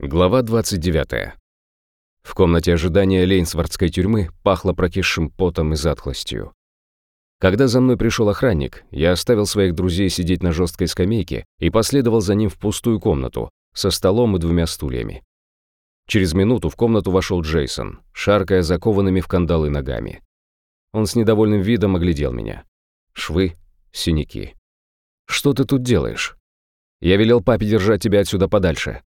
Глава 29. В комнате ожидания Лейнсвардской тюрьмы пахло прокисшим потом и затхлостью. Когда за мной пришел охранник, я оставил своих друзей сидеть на жесткой скамейке и последовал за ним в пустую комнату со столом и двумя стульями. Через минуту в комнату вошел Джейсон, шаркая закованными в кандалы ногами. Он с недовольным видом оглядел меня. Швы, синяки. «Что ты тут делаешь?» «Я велел папе держать тебя отсюда подальше»,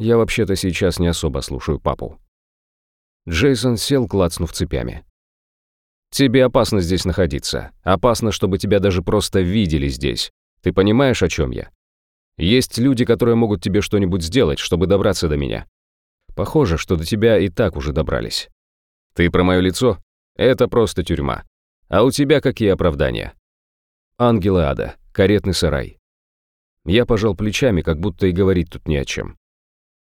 я вообще-то сейчас не особо слушаю папу. Джейсон сел, клацнув цепями. «Тебе опасно здесь находиться. Опасно, чтобы тебя даже просто видели здесь. Ты понимаешь, о чем я? Есть люди, которые могут тебе что-нибудь сделать, чтобы добраться до меня. Похоже, что до тебя и так уже добрались. Ты про мое лицо? Это просто тюрьма. А у тебя какие оправдания? Ангелы ада, каретный сарай. Я пожал плечами, как будто и говорить тут не о чем.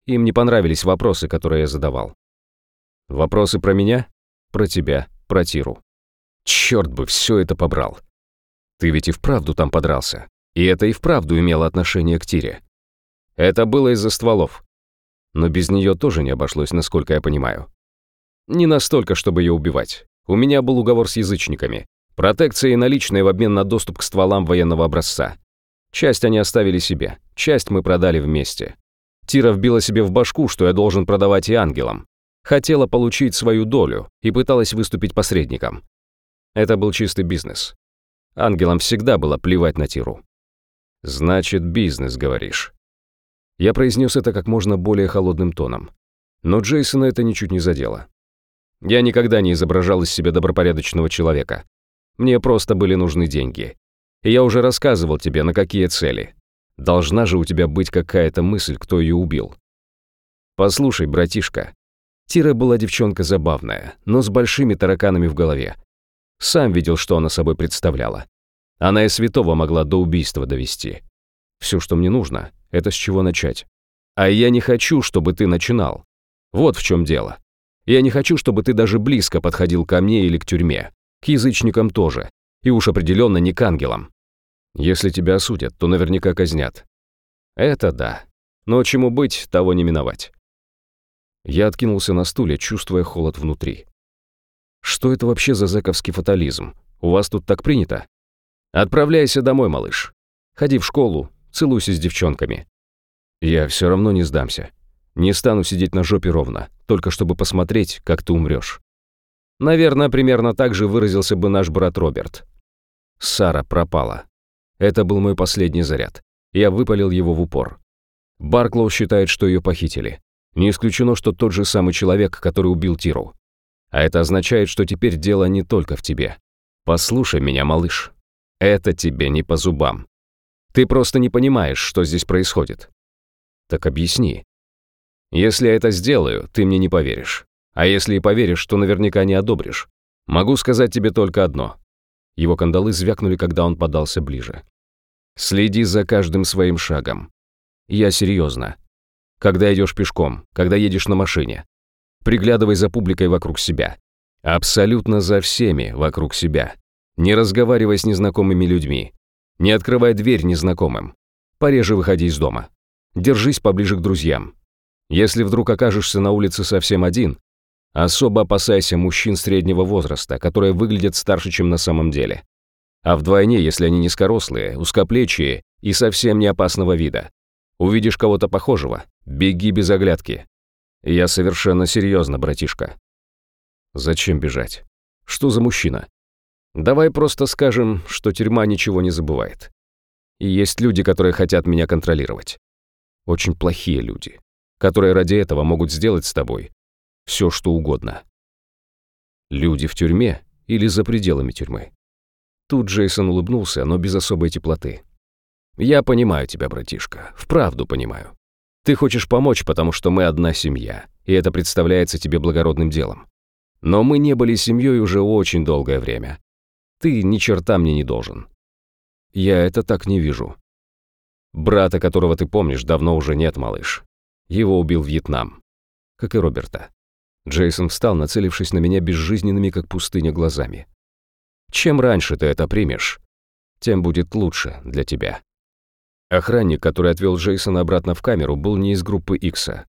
Им не понравились вопросы, которые я задавал. Вопросы про меня? Про тебя, про Тиру. Черт бы все это побрал. Ты ведь и вправду там подрался. И это и вправду имело отношение к Тире. Это было из-за стволов. Но без нее тоже не обошлось, насколько я понимаю. Не настолько, чтобы ее убивать. У меня был уговор с язычниками. Протекция и наличные в обмен на доступ к стволам военного образца. Часть они оставили себе, часть мы продали вместе. Тира вбила себе в башку, что я должен продавать и ангелам. Хотела получить свою долю и пыталась выступить посредником. Это был чистый бизнес. Ангелам всегда было плевать на Тиру. «Значит, бизнес, говоришь». Я произнес это как можно более холодным тоном. Но Джейсона это ничуть не задело. Я никогда не изображал из себя добропорядочного человека. Мне просто были нужны деньги. И я уже рассказывал тебе, на какие цели. Должна же у тебя быть какая-то мысль, кто ее убил. Послушай, братишка. Тира была девчонка забавная, но с большими тараканами в голове. Сам видел, что она собой представляла. Она и святого могла до убийства довести. Все, что мне нужно, это с чего начать. А я не хочу, чтобы ты начинал. Вот в чем дело. Я не хочу, чтобы ты даже близко подходил ко мне или к тюрьме. К язычникам тоже. И уж определенно не к ангелам. Если тебя осудят, то наверняка казнят. Это да. Но чему быть, того не миновать. Я откинулся на стуле, чувствуя холод внутри. Что это вообще за зэковский фатализм? У вас тут так принято? Отправляйся домой, малыш. Ходи в школу, целуйся с девчонками. Я все равно не сдамся. Не стану сидеть на жопе ровно, только чтобы посмотреть, как ты умрешь. Наверное, примерно так же выразился бы наш брат Роберт. Сара пропала. Это был мой последний заряд. Я выпалил его в упор. Барклоу считает, что ее похитили. Не исключено, что тот же самый человек, который убил Тиру. А это означает, что теперь дело не только в тебе. Послушай меня, малыш. Это тебе не по зубам. Ты просто не понимаешь, что здесь происходит. Так объясни. Если я это сделаю, ты мне не поверишь. А если и поверишь, то наверняка не одобришь. Могу сказать тебе только одно. Его кандалы звякнули, когда он подался ближе. «Следи за каждым своим шагом. Я серьезно. Когда идешь пешком, когда едешь на машине. Приглядывай за публикой вокруг себя. Абсолютно за всеми вокруг себя. Не разговаривай с незнакомыми людьми. Не открывай дверь незнакомым. Пореже выходи из дома. Держись поближе к друзьям. Если вдруг окажешься на улице совсем один, Особо опасайся мужчин среднего возраста, которые выглядят старше, чем на самом деле. А вдвойне, если они низкорослые, узкоплечие и совсем не опасного вида. Увидишь кого-то похожего, беги без оглядки. Я совершенно серьезно, братишка. Зачем бежать? Что за мужчина? Давай просто скажем, что тюрьма ничего не забывает. И есть люди, которые хотят меня контролировать. Очень плохие люди, которые ради этого могут сделать с тобой все что угодно. Люди в тюрьме или за пределами тюрьмы? Тут Джейсон улыбнулся, но без особой теплоты. «Я понимаю тебя, братишка, вправду понимаю. Ты хочешь помочь, потому что мы одна семья, и это представляется тебе благородным делом. Но мы не были семьей уже очень долгое время. Ты ни черта мне не должен. Я это так не вижу. Брата, которого ты помнишь, давно уже нет, малыш. Его убил Вьетнам. Как и Роберта. Джейсон встал, нацелившись на меня безжизненными, как пустыня, глазами. «Чем раньше ты это примешь, тем будет лучше для тебя». Охранник, который отвел Джейсона обратно в камеру, был не из группы Икса.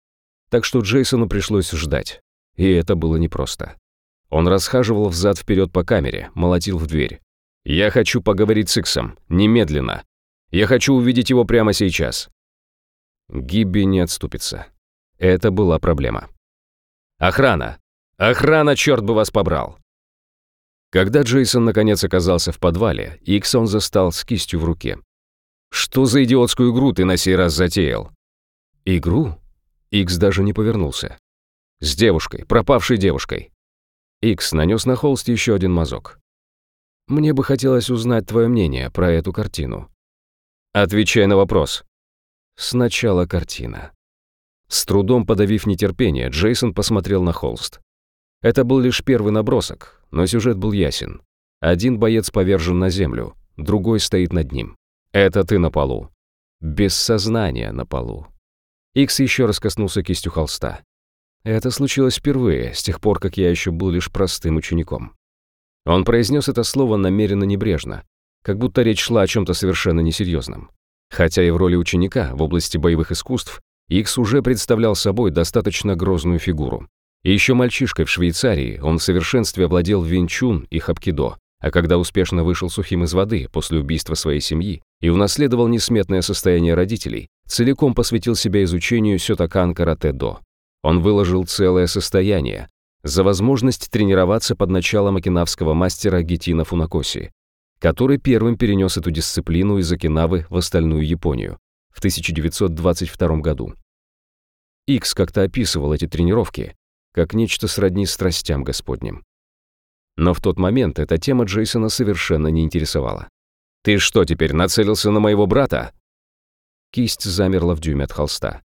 Так что Джейсону пришлось ждать. И это было непросто. Он расхаживал взад-вперед по камере, молотил в дверь. «Я хочу поговорить с Иксом. Немедленно. Я хочу увидеть его прямо сейчас». Гибби не отступится. Это была проблема. «Охрана! Охрана, черт бы вас побрал!» Когда Джейсон наконец оказался в подвале, Икс он застал с кистью в руке. «Что за идиотскую игру ты на сей раз затеял?» «Игру?» Икс даже не повернулся. «С девушкой, пропавшей девушкой». Икс нанес на холст еще один мазок. «Мне бы хотелось узнать твое мнение про эту картину». «Отвечай на вопрос». Сначала картина. С трудом подавив нетерпение, Джейсон посмотрел на холст. Это был лишь первый набросок, но сюжет был ясен. Один боец повержен на землю, другой стоит над ним. Это ты на полу. Без сознания на полу. Икс еще раз коснулся кистью холста. Это случилось впервые, с тех пор, как я еще был лишь простым учеником. Он произнес это слово намеренно небрежно, как будто речь шла о чем-то совершенно несерьезном. Хотя и в роли ученика в области боевых искусств Икс уже представлял собой достаточно грозную фигуру. И еще мальчишкой в Швейцарии он в совершенстве овладел винчун и хапкидо, а когда успешно вышел сухим из воды после убийства своей семьи и унаследовал несметное состояние родителей, целиком посвятил себя изучению сётокан карате-до. Он выложил целое состояние за возможность тренироваться под началом окинавского мастера Гитина Фунакоси, который первым перенес эту дисциплину из Окинавы в остальную Японию в 1922 году. Икс как-то описывал эти тренировки как нечто сродни страстям Господним. Но в тот момент эта тема Джейсона совершенно не интересовала. «Ты что, теперь нацелился на моего брата?» Кисть замерла в дюйме от холста.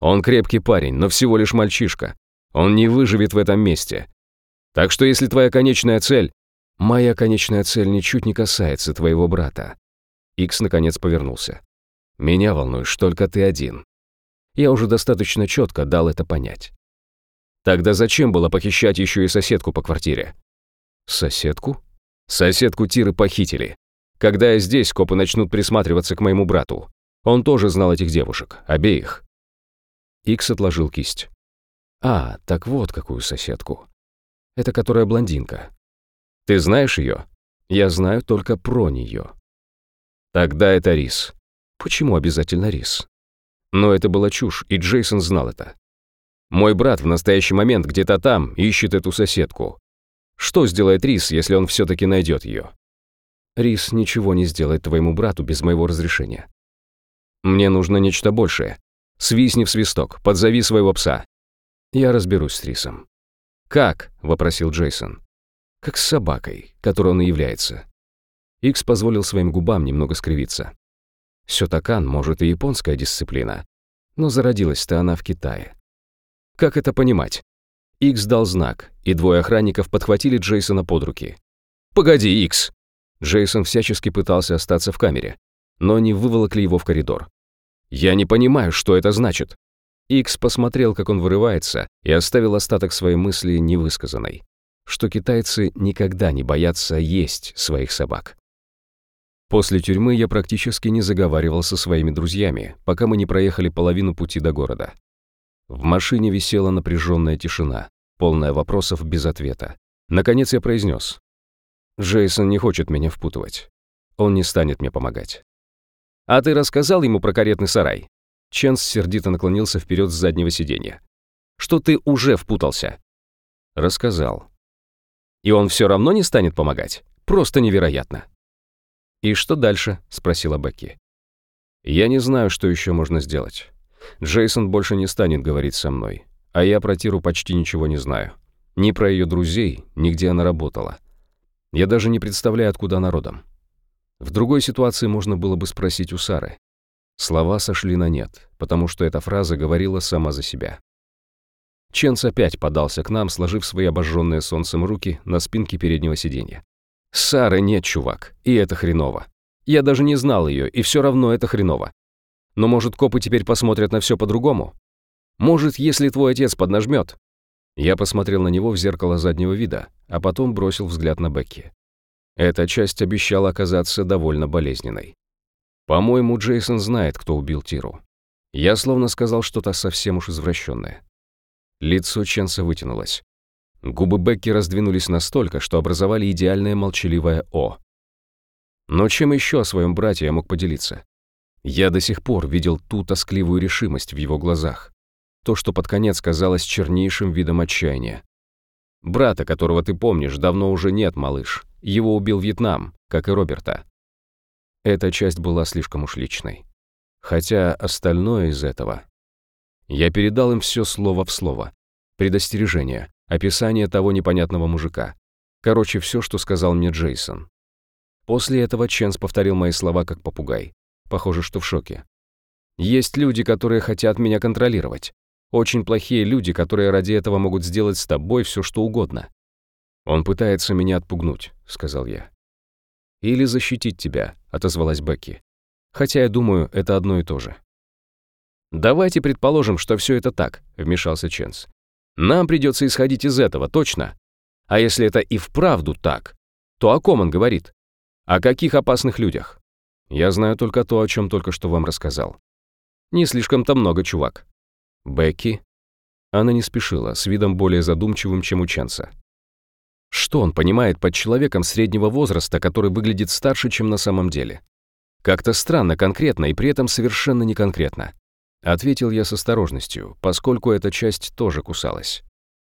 «Он крепкий парень, но всего лишь мальчишка. Он не выживет в этом месте. Так что если твоя конечная цель...» «Моя конечная цель ничуть не касается твоего брата». Икс наконец повернулся. «Меня волнуешь только ты один. Я уже достаточно четко дал это понять. Тогда зачем было похищать еще и соседку по квартире? Соседку? Соседку Тиры похитили. Когда я здесь, копы начнут присматриваться к моему брату. Он тоже знал этих девушек, обеих. Икс отложил кисть. А, так вот какую соседку. Это которая блондинка. Ты знаешь ее? Я знаю только про нее. Тогда это Рис. Почему обязательно Рис? Но это была чушь, и Джейсон знал это. Мой брат в настоящий момент где-то там ищет эту соседку. Что сделает Рис, если он все-таки найдет ее? Рис ничего не сделает твоему брату без моего разрешения. Мне нужно нечто большее. Свистни в свисток, подзови своего пса. Я разберусь с Рисом. «Как?» — вопросил Джейсон. «Как с собакой, которой он и является». Икс позволил своим губам немного скривиться. Сётакан, может, и японская дисциплина, но зародилась-то она в Китае. Как это понимать? Икс дал знак, и двое охранников подхватили Джейсона под руки. «Погоди, Икс!» Джейсон всячески пытался остаться в камере, но они выволокли его в коридор. «Я не понимаю, что это значит». Икс посмотрел, как он вырывается, и оставил остаток своей мысли невысказанной, что китайцы никогда не боятся есть своих собак. После тюрьмы я практически не заговаривал со своими друзьями, пока мы не проехали половину пути до города. В машине висела напряженная тишина, полная вопросов без ответа. Наконец я произнес. «Джейсон не хочет меня впутывать. Он не станет мне помогать». «А ты рассказал ему про каретный сарай?» Ченс сердито наклонился вперед с заднего сиденья. «Что ты уже впутался?» «Рассказал». «И он все равно не станет помогать? Просто невероятно». «И что дальше?» — спросила Бекки. «Я не знаю, что еще можно сделать. Джейсон больше не станет говорить со мной, а я про Тиру почти ничего не знаю. Ни про ее друзей, ни где она работала. Я даже не представляю, откуда она родом. В другой ситуации можно было бы спросить у Сары. Слова сошли на нет, потому что эта фраза говорила сама за себя. Ченс опять подался к нам, сложив свои обожженные солнцем руки на спинке переднего сиденья. «Сары нет, чувак, и это хреново. Я даже не знал ее, и все равно это хреново. Но, может, копы теперь посмотрят на все по-другому? Может, если твой отец поднажмет? Я посмотрел на него в зеркало заднего вида, а потом бросил взгляд на Бекки. Эта часть обещала оказаться довольно болезненной. По-моему, Джейсон знает, кто убил Тиру. Я словно сказал что-то совсем уж извращенное. Лицо Ченса вытянулось. Губы Бекки раздвинулись настолько, что образовали идеальное молчаливое «О». Но чем еще о своем брате я мог поделиться? Я до сих пор видел ту тоскливую решимость в его глазах. То, что под конец казалось чернейшим видом отчаяния. Брата, которого ты помнишь, давно уже нет, малыш. Его убил Вьетнам, как и Роберта. Эта часть была слишком уж личной. Хотя остальное из этого... Я передал им все слово в слово. Предостережение, описание того непонятного мужика. Короче, все, что сказал мне Джейсон. После этого Ченс повторил мои слова как попугай. Похоже, что в шоке. Есть люди, которые хотят меня контролировать. Очень плохие люди, которые ради этого могут сделать с тобой все, что угодно. Он пытается меня отпугнуть, сказал я. Или защитить тебя, отозвалась Бекки. Хотя я думаю, это одно и то же. Давайте предположим, что все это так, вмешался Ченс. Нам придется исходить из этого, точно. А если это и вправду так, то о ком он говорит? О каких опасных людях? Я знаю только то, о чем только что вам рассказал. Не слишком-то много, чувак. Бекки? Она не спешила, с видом более задумчивым, чем у Ченса. Что он понимает под человеком среднего возраста, который выглядит старше, чем на самом деле? Как-то странно конкретно и при этом совершенно не конкретно. Ответил я с осторожностью, поскольку эта часть тоже кусалась.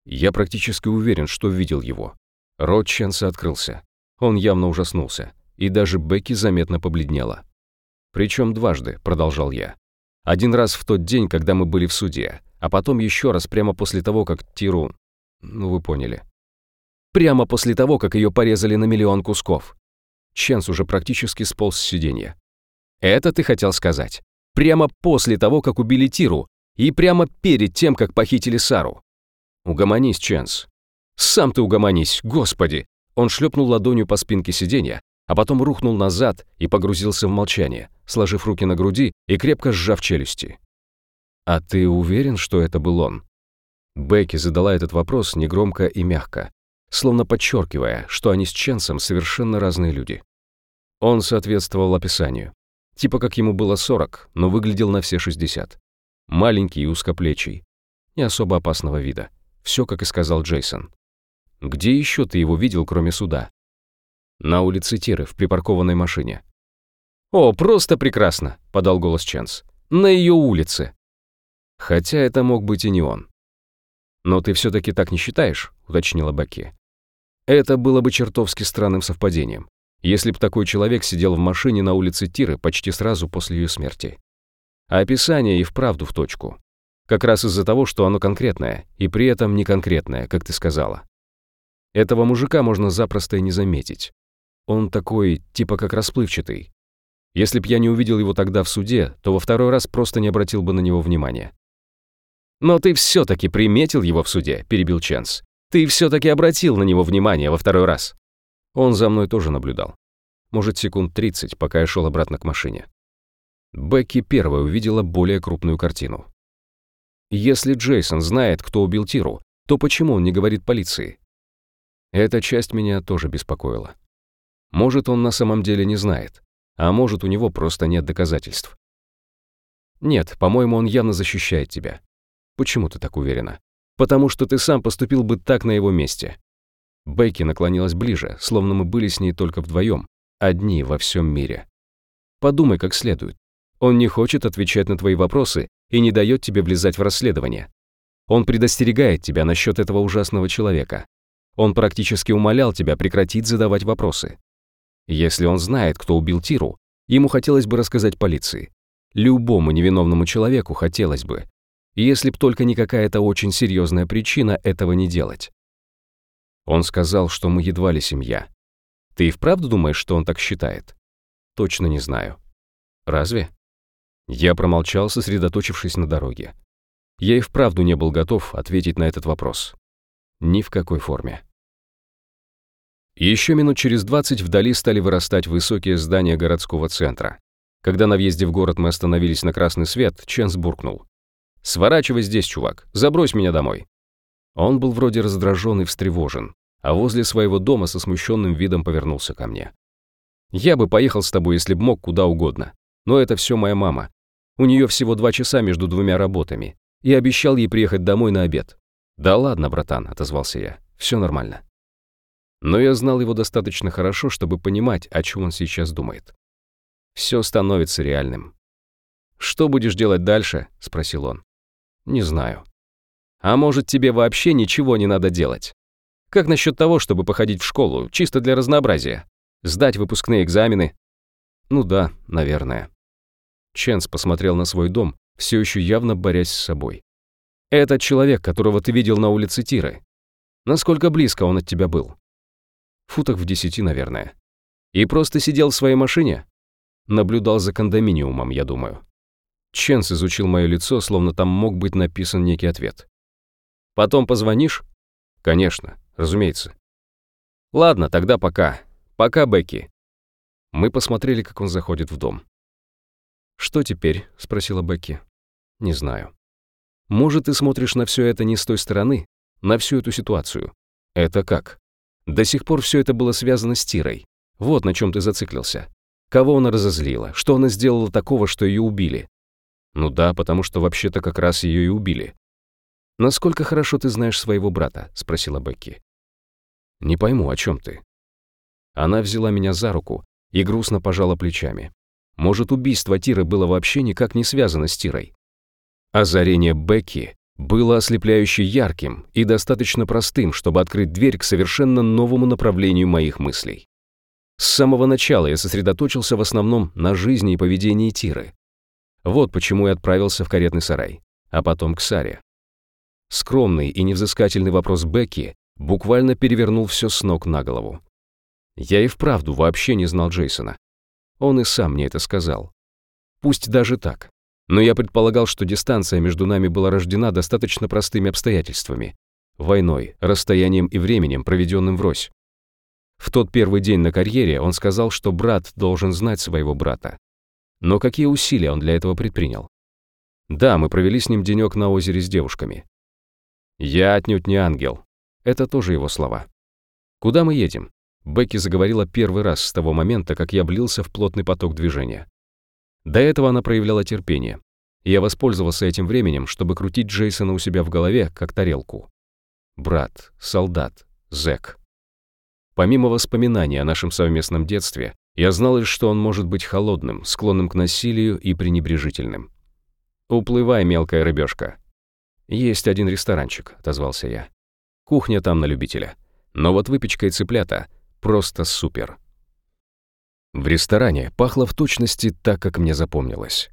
Я практически уверен, что видел его. Рот Ченса открылся. Он явно ужаснулся, и даже Бекки заметно побледнела. «Причем дважды», — продолжал я. «Один раз в тот день, когда мы были в суде, а потом еще раз прямо после того, как Тиру... Ну, вы поняли. Прямо после того, как ее порезали на миллион кусков. Ченс уже практически сполз с сиденья. Это ты хотел сказать. Прямо после того, как убили Тиру, и прямо перед тем, как похитили Сару. Угомонись, Ченс. Сам ты угомонись, господи. Он шлепнул ладонью по спинке сиденья, а потом рухнул назад и погрузился в молчание, сложив руки на груди и крепко сжав челюсти. «А ты уверен, что это был он?» Бекки задала этот вопрос негромко и мягко, словно подчеркивая, что они с Ченсом совершенно разные люди. Он соответствовал описанию. Типа как ему было 40, но выглядел на все 60. Маленький и узкоплечий. Не особо опасного вида. Все, как и сказал Джейсон. «Где еще ты его видел, кроме суда?» «На улице Тиры, в припаркованной машине». «О, просто прекрасно!» — подал голос Ченс. «На ее улице!» Хотя это мог быть и не он. «Но ты все-таки так не считаешь?» — уточнила Бекки. Это было бы чертовски странным совпадением, если бы такой человек сидел в машине на улице Тиры почти сразу после ее смерти. А описание и вправду в точку. Как раз из-за того, что оно конкретное, и при этом не конкретное, как ты сказала. Этого мужика можно запросто и не заметить. Он такой, типа как расплывчатый. Если б я не увидел его тогда в суде, то во второй раз просто не обратил бы на него внимания. «Но ты все-таки приметил его в суде», — перебил Ченс. «Ты все-таки обратил на него внимание во второй раз». Он за мной тоже наблюдал. Может, секунд 30, пока я шел обратно к машине. Бекки первая увидела более крупную картину. Если Джейсон знает, кто убил Тиру, то почему он не говорит полиции? Эта часть меня тоже беспокоила. Может, он на самом деле не знает, а может, у него просто нет доказательств. Нет, по-моему, он явно защищает тебя. Почему ты так уверена? Потому что ты сам поступил бы так на его месте. Бейки наклонилась ближе, словно мы были с ней только вдвоем, одни во всем мире. Подумай как следует. Он не хочет отвечать на твои вопросы и не дает тебе влезать в расследование. Он предостерегает тебя насчет этого ужасного человека. Он практически умолял тебя прекратить задавать вопросы. Если он знает, кто убил Тиру, ему хотелось бы рассказать полиции. Любому невиновному человеку хотелось бы, если б только не какая-то очень серьезная причина этого не делать. Он сказал, что мы едва ли семья. Ты и вправду думаешь, что он так считает? Точно не знаю. Разве? Я промолчал, сосредоточившись на дороге. Я и вправду не был готов ответить на этот вопрос. Ни в какой форме. Еще минут через двадцать вдали стали вырастать высокие здания городского центра. Когда на въезде в город мы остановились на красный свет, Ченс буркнул. «Сворачивай здесь, чувак, забрось меня домой». Он был вроде раздражен и встревожен, а возле своего дома со смущенным видом повернулся ко мне. «Я бы поехал с тобой, если б мог, куда угодно. но это все моя мама. У нее всего два часа между двумя работами. И обещал ей приехать домой на обед. «Да ладно, братан», — отозвался я, — «все нормально». Но я знал его достаточно хорошо, чтобы понимать, о чем он сейчас думает. Все становится реальным. «Что будешь делать дальше?» — спросил он. «Не знаю». «А может, тебе вообще ничего не надо делать? Как насчет того, чтобы походить в школу, чисто для разнообразия? Сдать выпускные экзамены?» «Ну да, наверное». Ченс посмотрел на свой дом, все еще явно борясь с собой. «Этот человек, которого ты видел на улице Тиры. Насколько близко он от тебя был?» «Футах в десяти, наверное». «И просто сидел в своей машине?» Наблюдал за кондоминиумом, я думаю. Ченс изучил мое лицо, словно там мог быть написан некий ответ. «Потом позвонишь?» «Конечно, разумеется». «Ладно, тогда пока. Пока, Бекки». Мы посмотрели, как он заходит в дом. «Что теперь?» — спросила Бекки. «Не знаю. Может, ты смотришь на все это не с той стороны, на всю эту ситуацию. Это как? До сих пор все это было связано с Тирой. Вот на чем ты зациклился. Кого она разозлила? Что она сделала такого, что ее убили? Ну да, потому что вообще-то как раз ее и убили. «Насколько хорошо ты знаешь своего брата?» — спросила Бекки. «Не пойму, о чем ты?» Она взяла меня за руку и грустно пожала плечами. Может, убийство Тиры было вообще никак не связано с Тирой? Озарение Бекки было ослепляюще ярким и достаточно простым, чтобы открыть дверь к совершенно новому направлению моих мыслей. С самого начала я сосредоточился в основном на жизни и поведении Тиры. Вот почему я отправился в каретный сарай, а потом к Саре. Скромный и невзыскательный вопрос Бекки буквально перевернул все с ног на голову. Я и вправду вообще не знал Джейсона. Он и сам мне это сказал. Пусть даже так. Но я предполагал, что дистанция между нами была рождена достаточно простыми обстоятельствами. Войной, расстоянием и временем, проведенным врозь. В тот первый день на карьере он сказал, что брат должен знать своего брата. Но какие усилия он для этого предпринял? Да, мы провели с ним денек на озере с девушками. «Я отнюдь не ангел». Это тоже его слова. «Куда мы едем?» Бекки заговорила первый раз с того момента, как я влился в плотный поток движения. До этого она проявляла терпение. И я воспользовался этим временем, чтобы крутить Джейсона у себя в голове, как тарелку. Брат, солдат, зэк. Помимо воспоминаний о нашем совместном детстве, я знал лишь, что он может быть холодным, склонным к насилию и пренебрежительным. «Уплывай, мелкая рыбешка». «Есть один ресторанчик», — отозвался я. «Кухня там на любителя. Но вот выпечка и цыплята — просто супер». В ресторане пахло в точности так, как мне запомнилось.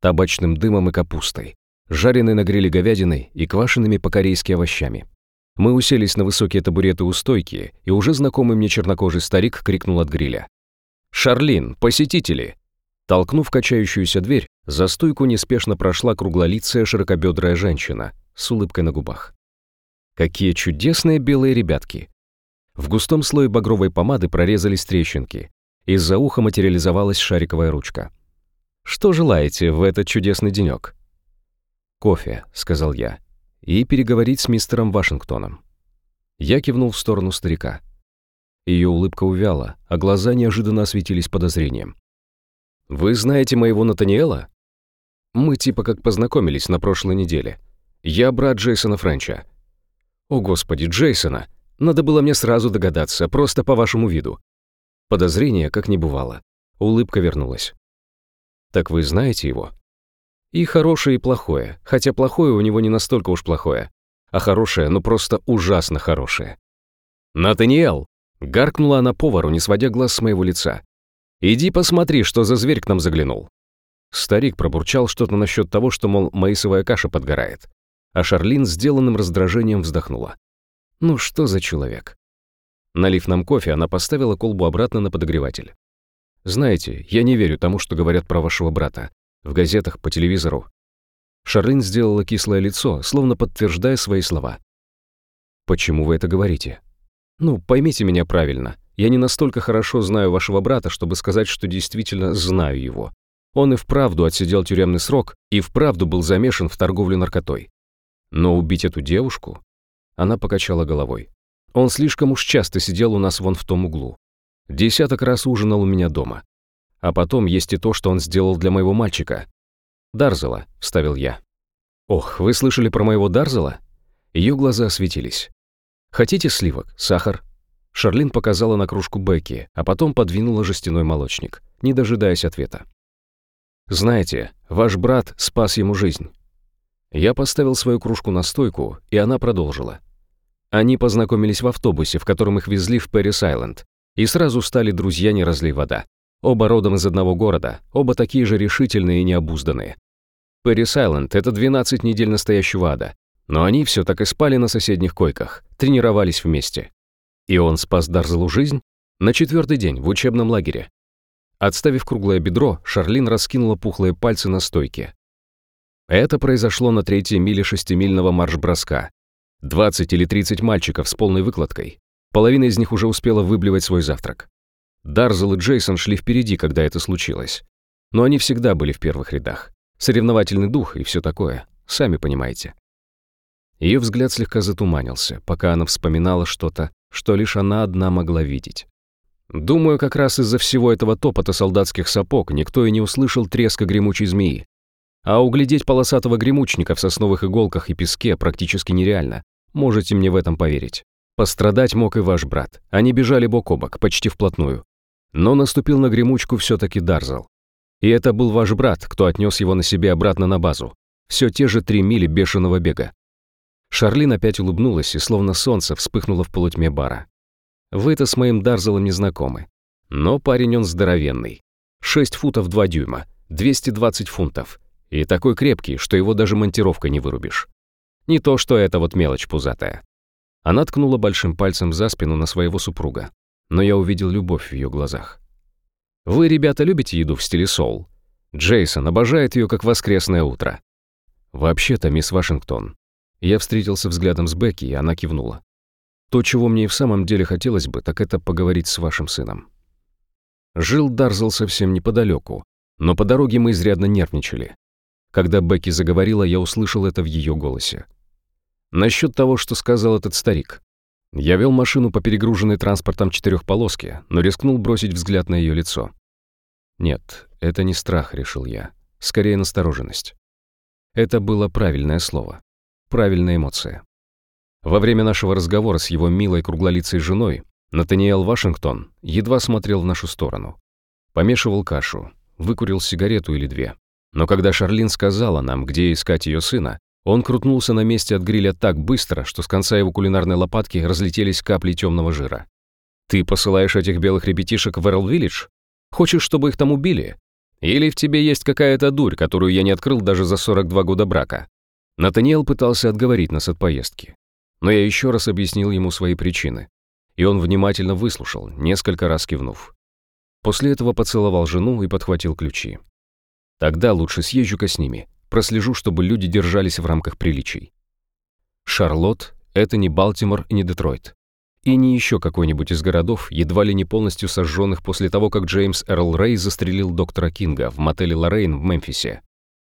Табачным дымом и капустой, жареной на гриле говядиной и квашенными по-корейски овощами. Мы уселись на высокие табуреты у стойки, и уже знакомый мне чернокожий старик крикнул от гриля. «Шарлин, посетители!» Толкнув качающуюся дверь, за стойку неспешно прошла круглолицая широкобедрая женщина с улыбкой на губах. Какие чудесные белые ребятки! В густом слое багровой помады прорезались трещинки. Из-за уха материализовалась шариковая ручка. «Что желаете в этот чудесный денек?» «Кофе», — сказал я и переговорить с мистером Вашингтоном. Я кивнул в сторону старика. Ее улыбка увяла, а глаза неожиданно осветились подозрением. «Вы знаете моего Натаниэла?» «Мы типа как познакомились на прошлой неделе. Я брат Джейсона Френча». «О, господи, Джейсона! Надо было мне сразу догадаться, просто по вашему виду». Подозрение как не бывало. Улыбка вернулась. «Так вы знаете его?» И хорошее, и плохое, хотя плохое у него не настолько уж плохое, а хорошее, ну просто ужасно хорошее. «Натаниэл!» — гаркнула она повару, не сводя глаз с моего лица. «Иди посмотри, что за зверь к нам заглянул». Старик пробурчал что-то насчет того, что, мол, маисовая каша подгорает. А Шарлин сделанным раздражением вздохнула. «Ну что за человек?» Налив нам кофе, она поставила колбу обратно на подогреватель. «Знаете, я не верю тому, что говорят про вашего брата. В газетах, по телевизору. Шарлин сделала кислое лицо, словно подтверждая свои слова. «Почему вы это говорите?» «Ну, поймите меня правильно. Я не настолько хорошо знаю вашего брата, чтобы сказать, что действительно знаю его. Он и вправду отсидел тюремный срок и вправду был замешан в торговле наркотой. Но убить эту девушку...» Она покачала головой. «Он слишком уж часто сидел у нас вон в том углу. Десяток раз ужинал у меня дома. А потом есть и то, что он сделал для моего мальчика. Дарзела, вставил я. Ох, вы слышали про моего Дарзела? Ее глаза осветились. Хотите сливок, сахар? Шарлин показала на кружку Бекки, а потом подвинула жестяной молочник, не дожидаясь ответа. «Знаете, ваш брат спас ему жизнь». Я поставил свою кружку на стойку, и она продолжила. Они познакомились в автобусе, в котором их везли в Пэрис-Айленд, и сразу стали друзья не разлей вода. Оба родом из одного города, оба такие же решительные и необузданные. Пэрис-Айленд — это 12 недель настоящего ада, но они все так и спали на соседних койках, тренировались вместе. И он спас Дарзелу жизнь на четвертый день в учебном лагере. Отставив круглое бедро, Шарлин раскинула пухлые пальцы на стойке. Это произошло на третьей миле шестимильного марш-броска. 20 или 30 мальчиков с полной выкладкой. Половина из них уже успела выблевать свой завтрак. Дарзел и Джейсон шли впереди, когда это случилось. Но они всегда были в первых рядах. Соревновательный дух и все такое, сами понимаете. Ее взгляд слегка затуманился, пока она вспоминала что-то, что лишь она одна могла видеть. Думаю, как раз из-за всего этого топота солдатских сапог никто и не услышал треска гремучей змеи. А углядеть полосатого гремучника в сосновых иголках и песке практически нереально. Можете мне в этом поверить. Пострадать мог и ваш брат. Они бежали бок о бок, почти вплотную. Но наступил на гремучку все-таки Дарзал. И это был ваш брат, кто отнес его на себе обратно на базу. Все те же три мили бешеного бега. Шарлин опять улыбнулась и словно солнце вспыхнуло в полутьме бара. Вы-то с моим Дарзелом не знакомы. Но парень он здоровенный. 6 футов 2 дюйма, 220 фунтов. И такой крепкий, что его даже монтировкой не вырубишь. Не то, что это вот мелочь пузатая. Она ткнула большим пальцем за спину на своего супруга. Но я увидел любовь в ее глазах. Вы, ребята, любите еду в стиле соул? Джейсон обожает ее как воскресное утро. Вообще-то, мисс Вашингтон. Я встретился взглядом с Бекки, и она кивнула. То, чего мне и в самом деле хотелось бы, так это поговорить с вашим сыном. Жил Дарзел совсем неподалеку, но по дороге мы изрядно нервничали. Когда Бекки заговорила, я услышал это в ее голосе. Насчет того, что сказал этот старик. Я вел машину по перегруженной транспортом четырехполоске, но рискнул бросить взгляд на ее лицо. Нет, это не страх, решил я. Скорее, настороженность. Это было правильное слово. Правильная эмоция. Во время нашего разговора с его милой круглолицей женой Натаниэл Вашингтон едва смотрел в нашу сторону. Помешивал кашу, выкурил сигарету или две. Но когда Шарлин сказала нам, где искать ее сына, он крутнулся на месте от гриля так быстро, что с конца его кулинарной лопатки разлетелись капли темного жира. «Ты посылаешь этих белых ребятишек в Эрл-Виллидж? Хочешь, чтобы их там убили? Или в тебе есть какая-то дурь, которую я не открыл даже за 42 года брака?» Натаниэл пытался отговорить нас от поездки. Но я еще раз объяснил ему свои причины. И он внимательно выслушал, несколько раз кивнув. После этого поцеловал жену и подхватил ключи. Тогда лучше съезжу-ка с ними, прослежу, чтобы люди держались в рамках приличий. Шарлотт — это не Балтимор и не Детройт. И не еще какой-нибудь из городов, едва ли не полностью сожженных после того, как Джеймс Эрл Рэй застрелил доктора Кинга в мотеле Лоррейн в Мемфисе.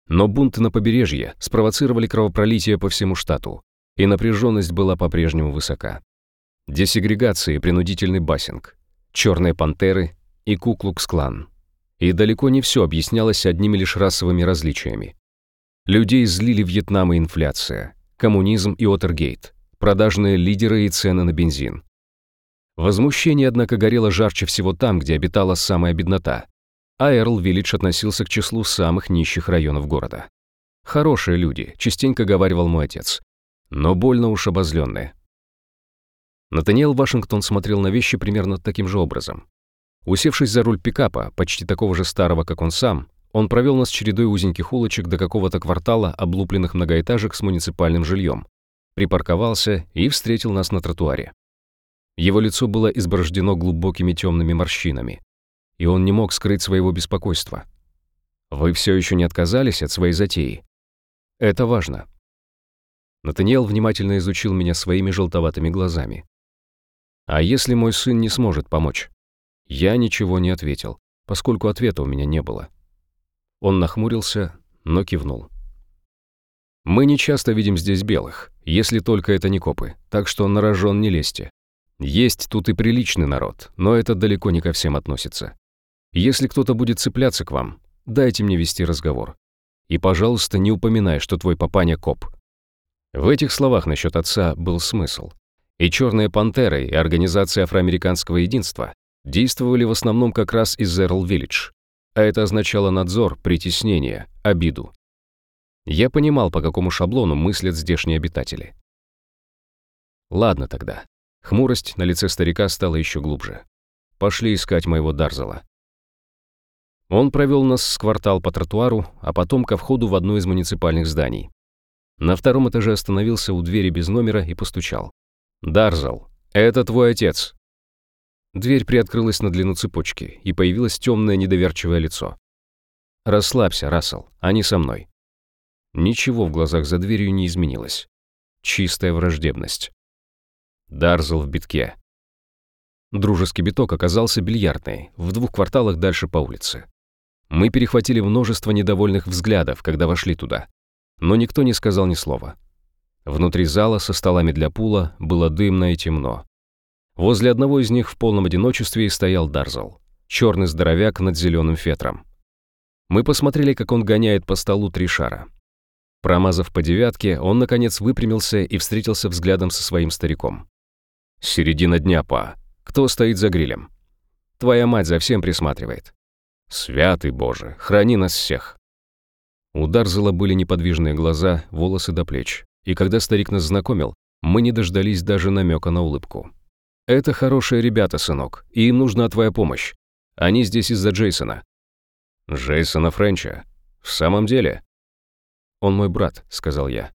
Но бунты на побережье спровоцировали кровопролитие по всему штату, и напряженность была по-прежнему высока. Десегрегация и принудительный бассинг, черные пантеры и куклукс-клан. И далеко не все объяснялось одними лишь расовыми различиями. Людей злили Вьетнам и инфляция, коммунизм и Отергейт, продажные лидеры и цены на бензин. Возмущение, однако, горело жарче всего там, где обитала самая беднота, а Эрл-Виллидж относился к числу самых нищих районов города. «Хорошие люди», — частенько говаривал мой отец, но больно уж обозленные. Натаниэл Вашингтон смотрел на вещи примерно таким же образом. Усевшись за руль пикапа, почти такого же старого, как он сам, он провел нас чередой узеньких улочек до какого-то квартала облупленных многоэтажек с муниципальным жильем, припарковался и встретил нас на тротуаре. Его лицо было изборождено глубокими темными морщинами, и он не мог скрыть своего беспокойства. «Вы все еще не отказались от своей затеи?» «Это важно», Натаниэл внимательно изучил меня своими желтоватыми глазами. «А если мой сын не сможет помочь?» Я ничего не ответил, поскольку ответа у меня не было. Он нахмурился, но кивнул. «Мы не часто видим здесь белых, если только это не копы, так что на рожон не лезьте. Есть тут и приличный народ, но это далеко не ко всем относится. Если кто-то будет цепляться к вам, дайте мне вести разговор. И, пожалуйста, не упоминай, что твой папаня коп». В этих словах насчет отца был смысл. И «Черные пантеры», и Организация афроамериканского единства действовали в основном как раз из Эрл-Виллидж, а это означало надзор, притеснение, обиду. Я понимал, по какому шаблону мыслят здешние обитатели. Ладно тогда. Хмурость на лице старика стала еще глубже. Пошли искать моего Дарзела. Он провел нас с квартал по тротуару, а потом ко входу в одно из муниципальных зданий. На втором этаже остановился у двери без номера и постучал. «Дарзел, это твой отец!» Дверь приоткрылась на длину цепочки, и появилось темное недоверчивое лицо. «Расслабься, Рассел, они со мной». Ничего в глазах за дверью не изменилось. Чистая враждебность. Дарзел в битке. Дружеский биток оказался бильярдный, в двух кварталах дальше по улице. Мы перехватили множество недовольных взглядов, когда вошли туда. Но никто не сказал ни слова. Внутри зала со столами для пула было дымно и темно. Возле одного из них в полном одиночестве стоял Дарзел, черный здоровяк над зеленым фетром. Мы посмотрели, как он гоняет по столу три шара. Промазав по девятке, он, наконец, выпрямился и встретился взглядом со своим стариком. «Середина дня, па. Кто стоит за грилем?» «Твоя мать за всем присматривает. Святый Боже, храни нас всех. У Дарзела были неподвижные глаза, волосы до плеч. И когда старик нас знакомил, мы не дождались даже намека на улыбку. «Это хорошие ребята, сынок, и им нужна твоя помощь. Они здесь из-за Джейсона». «Джейсона Френча? В самом деле?» «Он мой брат», — сказал я.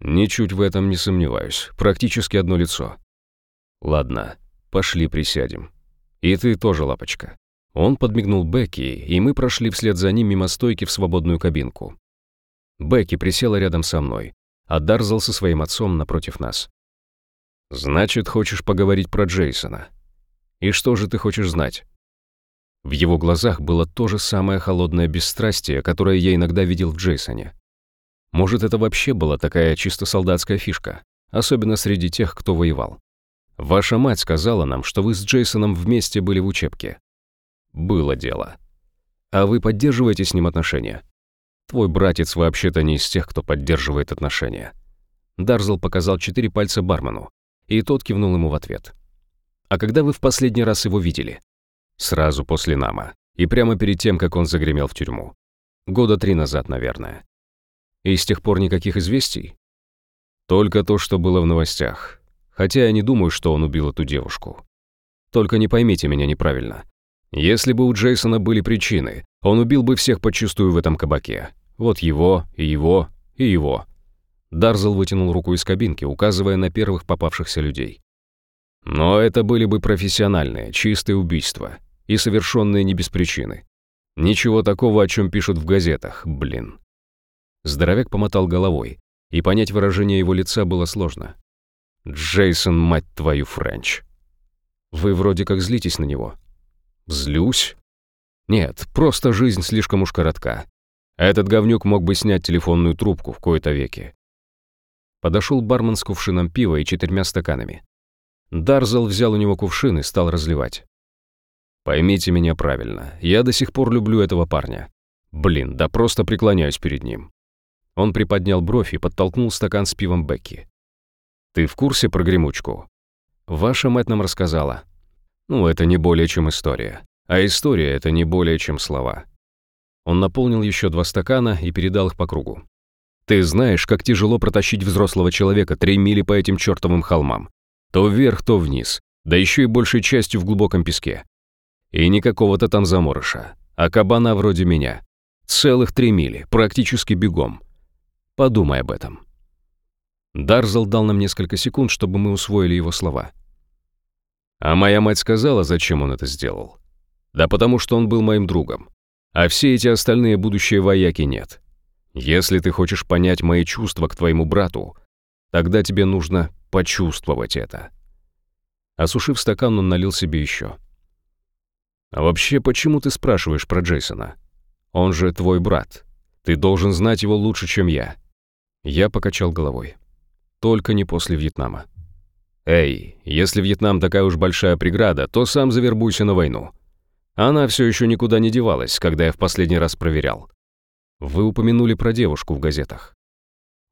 «Ничуть в этом не сомневаюсь. Практически одно лицо». «Ладно, пошли присядем. И ты тоже, лапочка. Он подмигнул Бекки, и мы прошли вслед за ним мимо стойки в свободную кабинку. Бекки присела рядом со мной, а Дарзел со своим отцом напротив нас. «Значит, хочешь поговорить про Джейсона? И что же ты хочешь знать?» В его глазах было то же самое холодное бесстрастие, которое я иногда видел в Джейсоне. Может, это вообще была такая чисто солдатская фишка, особенно среди тех, кто воевал. Ваша мать сказала нам, что вы с Джейсоном вместе были в учебке. Было дело. А вы поддерживаете с ним отношения? Твой братец вообще-то не из тех, кто поддерживает отношения. Дарзел показал четыре пальца бармену, и тот кивнул ему в ответ. А когда вы в последний раз его видели? Сразу после Нама. И прямо перед тем, как он загремел в тюрьму. Года три назад, наверное. И с тех пор никаких известий? Только то, что было в новостях. Хотя я не думаю, что он убил эту девушку. Только не поймите меня неправильно. Если бы у Джейсона были причины, он убил бы всех почувствую в этом кабаке. Вот его, и его, и его. Дарзел вытянул руку из кабинки, указывая на первых попавшихся людей. Но это были бы профессиональные, чистые убийства, и совершенные не без причины. Ничего такого, о чем пишут в газетах, блин. Здоровяк помотал головой, и понять выражение его лица было сложно. «Джейсон, мать твою, Френч!» «Вы вроде как злитесь на него», Злюсь? Нет, просто жизнь слишком уж коротка. Этот говнюк мог бы снять телефонную трубку в кои-то веки. Подошел бармен с кувшином пива и четырьмя стаканами. Дарзел взял у него кувшин и стал разливать. Поймите меня правильно, я до сих пор люблю этого парня. Блин, да просто преклоняюсь перед ним. Он приподнял бровь и подтолкнул стакан с пивом Бекки. «Ты в курсе про гремучку?» «Ваша мать нам рассказала. Ну, это не более чем история. А история — это не более чем слова. Он наполнил еще два стакана и передал их по кругу. Ты знаешь, как тяжело протащить взрослого человека три мили по этим чертовым холмам. То вверх, то вниз, да еще и большей частью в глубоком песке. И не какого-то там заморыша, а кабана вроде меня. Целых три мили, практически бегом. Подумай об этом. Дарзел дал нам несколько секунд, чтобы мы усвоили его слова. А моя мать сказала, зачем он это сделал. Да потому что он был моим другом. А все эти остальные будущие вояки нет. Если ты хочешь понять мои чувства к твоему брату, тогда тебе нужно почувствовать это. Осушив стакан, он налил себе еще. А вообще, почему ты спрашиваешь про Джейсона? Он же твой брат. Ты должен знать его лучше, чем я. Я покачал головой. Только не после Вьетнама. «Эй, если Вьетнам такая уж большая преграда, то сам завербуйся на войну. Она все еще никуда не девалась, когда я в последний раз проверял. Вы упомянули про девушку в газетах.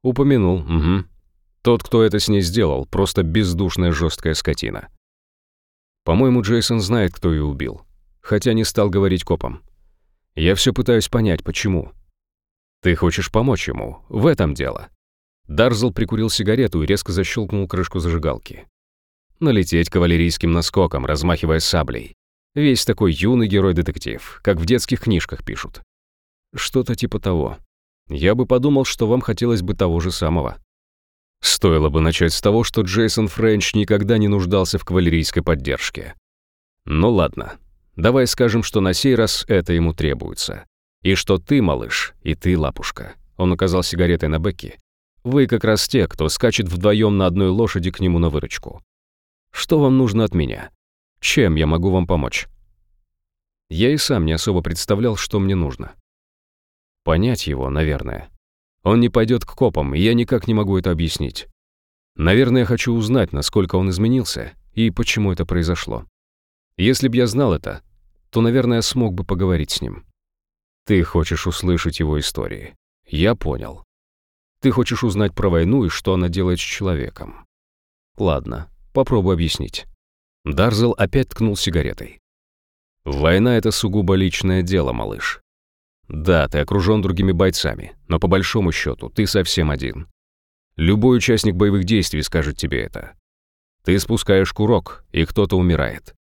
Упомянул, угу. Тот, кто это с ней сделал, просто бездушная жесткая скотина. По-моему, Джейсон знает, кто ее убил. Хотя не стал говорить копам. Я все пытаюсь понять, почему. Ты хочешь помочь ему, в этом дело. Дарзл прикурил сигарету и резко защелкнул крышку зажигалки. Налететь кавалерийским наскоком, размахивая саблей. Весь такой юный герой-детектив, как в детских книжках пишут. Что-то типа того. Я бы подумал, что вам хотелось бы того же самого. Стоило бы начать с того, что Джейсон Френч никогда не нуждался в кавалерийской поддержке. Ну ладно, давай скажем, что на сей раз это ему требуется. И что ты, малыш, и ты, лапушка, он указал сигаретой на Бекки, вы как раз те, кто скачет вдвоем на одной лошади к нему на выручку. Что вам нужно от меня? Чем я могу вам помочь? Я и сам не особо представлял, что мне нужно. Понять его, наверное. Он не пойдет к копам, и я никак не могу это объяснить. Наверное, я хочу узнать, насколько он изменился и почему это произошло. Если б я знал это, то, наверное, смог бы поговорить с ним. Ты хочешь услышать его истории. Я понял. Ты хочешь узнать про войну и что она делает с человеком. Ладно, попробуй объяснить. Дарзел опять ткнул сигаретой. Война — это сугубо личное дело, малыш. Да, ты окружен другими бойцами, но по большому счету ты совсем один. Любой участник боевых действий скажет тебе это. Ты спускаешь курок, и кто-то умирает.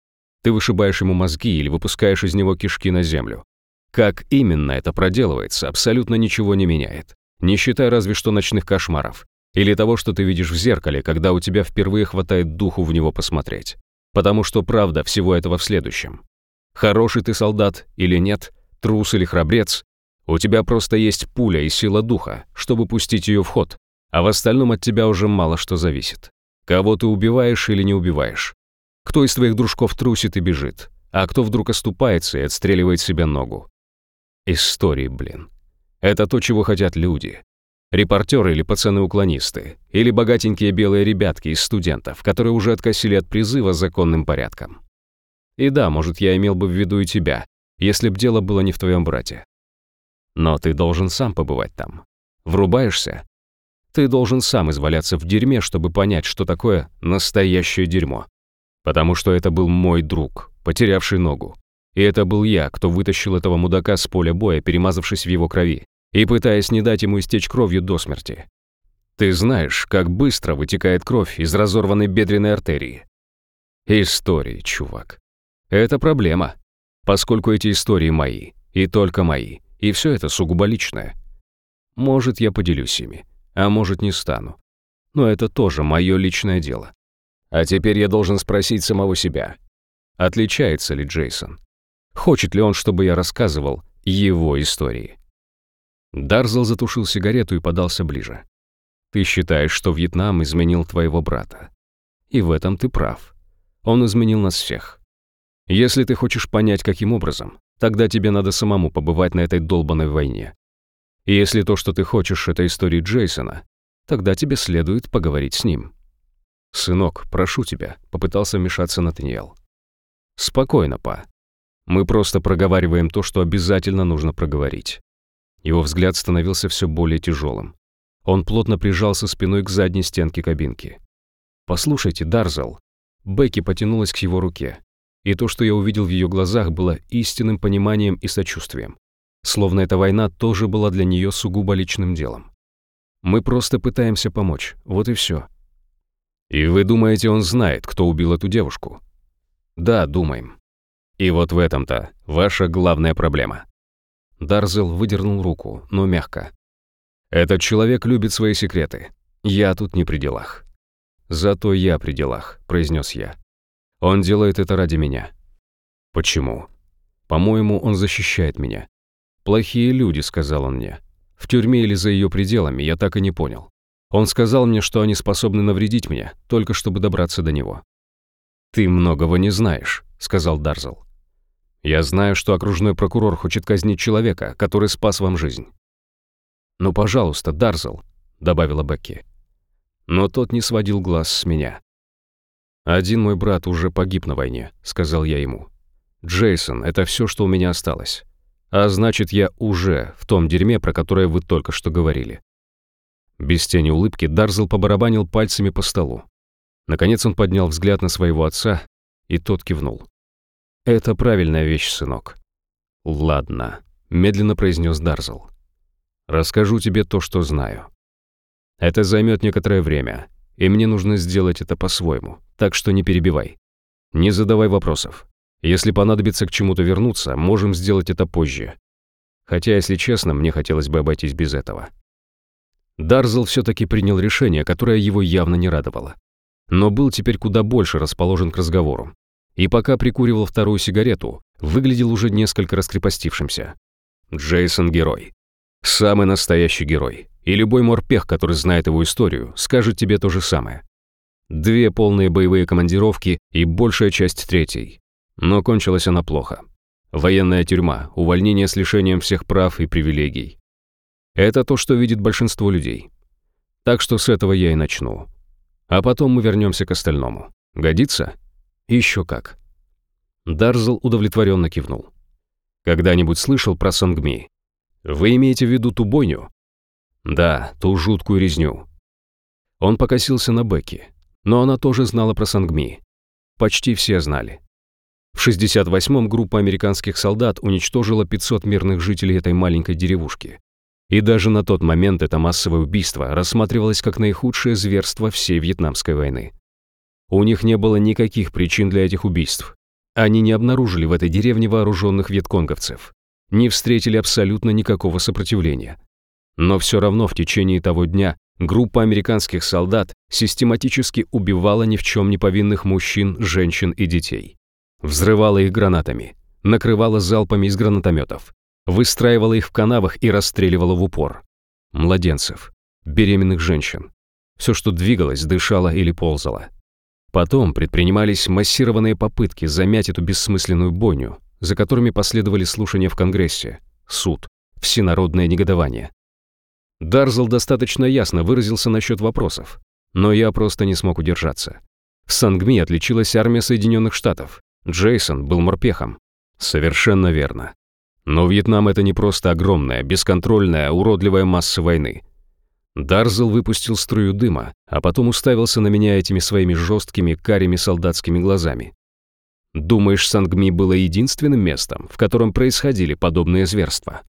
Ты вышибаешь ему мозги или выпускаешь из него кишки на землю. Как именно это проделывается, абсолютно ничего не меняет. Не считая разве что ночных кошмаров. Или того, что ты видишь в зеркале, когда у тебя впервые хватает духу в него посмотреть. Потому что правда всего этого в следующем. Хороший ты солдат или нет, трус или храбрец, у тебя просто есть пуля и сила духа, чтобы пустить ее в ход, а в остальном от тебя уже мало что зависит. Кого ты убиваешь или не убиваешь? Кто из твоих дружков трусит и бежит, а кто вдруг оступается и отстреливает себе ногу? Истории, блин. Это то, чего хотят люди. Репортеры или пацаны-уклонисты, или богатенькие белые ребятки из студентов, которые уже откосили от призыва законным порядком. И да, может, я имел бы в виду и тебя, если б дело было не в твоем брате. Но ты должен сам побывать там. Врубаешься? Ты должен сам изваляться в дерьме, чтобы понять, что такое настоящее дерьмо. Потому что это был мой друг, потерявший ногу. И это был я, кто вытащил этого мудака с поля боя, перемазавшись в его крови, и пытаясь не дать ему истечь кровью до смерти. Ты знаешь, как быстро вытекает кровь из разорванной бедренной артерии. Истории, чувак. Это проблема поскольку эти истории мои, и только мои, и все это сугубо личное. Может, я поделюсь ими, а может, не стану. Но это тоже мое личное дело. А теперь я должен спросить самого себя, отличается ли Джейсон? Хочет ли он, чтобы я рассказывал его истории? Дарзел затушил сигарету и подался ближе. Ты считаешь, что Вьетнам изменил твоего брата. И в этом ты прав. Он изменил нас всех. Если ты хочешь понять, каким образом, тогда тебе надо самому побывать на этой долбанной войне. И если то, что ты хочешь, это история Джейсона, тогда тебе следует поговорить с ним. «Сынок, прошу тебя», — попытался вмешаться Натаниэл. «Спокойно, па. Мы просто проговариваем то, что обязательно нужно проговорить». Его взгляд становился все более тяжелым. Он плотно прижался спиной к задней стенке кабинки. «Послушайте, Дарзел». Бекки потянулась к его руке. И то, что я увидел в ее глазах, было истинным пониманием и сочувствием. Словно эта война тоже была для нее сугубо личным делом. Мы просто пытаемся помочь, вот и все. И вы думаете, он знает, кто убил эту девушку? Да, думаем. И вот в этом-то ваша главная проблема. Дарзел выдернул руку, но мягко. Этот человек любит свои секреты. Я тут не при делах. Зато я при делах, произнес я. Он делает это ради меня. Почему? По-моему, он защищает меня. Плохие люди, сказал он мне. В тюрьме или за ее пределами, я так и не понял. Он сказал мне, что они способны навредить мне, только чтобы добраться до него. «Ты многого не знаешь», — сказал Дарзел. «Я знаю, что окружной прокурор хочет казнить человека, который спас вам жизнь». «Ну, пожалуйста, Дарзел», — добавила Бекки. Но тот не сводил глаз с меня. «Один мой брат уже погиб на войне», — сказал я ему. Джейсон — это все, что у меня осталось. А значит, я уже в том дерьме, про которое вы только что говорили. Без тени улыбки Дарзел побарабанил пальцами по столу. Наконец он поднял взгляд на своего отца, и тот кивнул. «Это правильная вещь, сынок». «Ладно», — медленно произнес Дарзел. «Расскажу тебе то, что знаю. Это займет некоторое время, и мне нужно сделать это по-своему, так что не перебивай. Не задавай вопросов. Если понадобится к чему-то вернуться, можем сделать это позже. Хотя, если честно, мне хотелось бы обойтись без этого. Дарзел все-таки принял решение, которое его явно не радовало. Но был теперь куда больше расположен к разговору. И пока прикуривал вторую сигарету, выглядел уже несколько раскрепостившимся. Джейсон — герой. Самый настоящий герой. И любой морпех, который знает его историю, скажет тебе то же самое. Две полные боевые командировки и большая часть третьей. Но кончилась она плохо. Военная тюрьма, увольнение с лишением всех прав и привилегий. Это то, что видит большинство людей. Так что с этого я и начну. А потом мы вернемся к остальному. Годится? Еще как. Дарзел удовлетворенно кивнул. Когда-нибудь слышал про Сангми? Вы имеете в виду ту бойню? Да, ту жуткую резню. Он покосился на Бекки, но она тоже знала про Сангми. Почти все знали. В 68-м группа американских солдат уничтожила 500 мирных жителей этой маленькой деревушки. И даже на тот момент это массовое убийство рассматривалось как наихудшее зверство всей Вьетнамской войны. У них не было никаких причин для этих убийств. Они не обнаружили в этой деревне вооруженных вьетконговцев, не встретили абсолютно никакого сопротивления. Но все равно в течение того дня группа американских солдат систематически убивала ни в чем не повинных мужчин, женщин и детей взрывала их гранатами, накрывала залпами из гранатометов, выстраивала их в канавах и расстреливала в упор. Младенцев, беременных женщин. Все, что двигалось, дышало или ползало. Потом предпринимались массированные попытки замять эту бессмысленную бойню, за которыми последовали слушания в Конгрессе, суд, всенародное негодование. Дарзел достаточно ясно выразился насчет вопросов, но я просто не смог удержаться. В Сангми отличилась армия Соединенных Штатов, Джейсон был морпехом. Совершенно верно. Но Вьетнам — это не просто огромная, бесконтрольная, уродливая масса войны. Дарзел выпустил струю дыма, а потом уставился на меня этими своими жесткими, карими солдатскими глазами. Думаешь, Сангми было единственным местом, в котором происходили подобные зверства?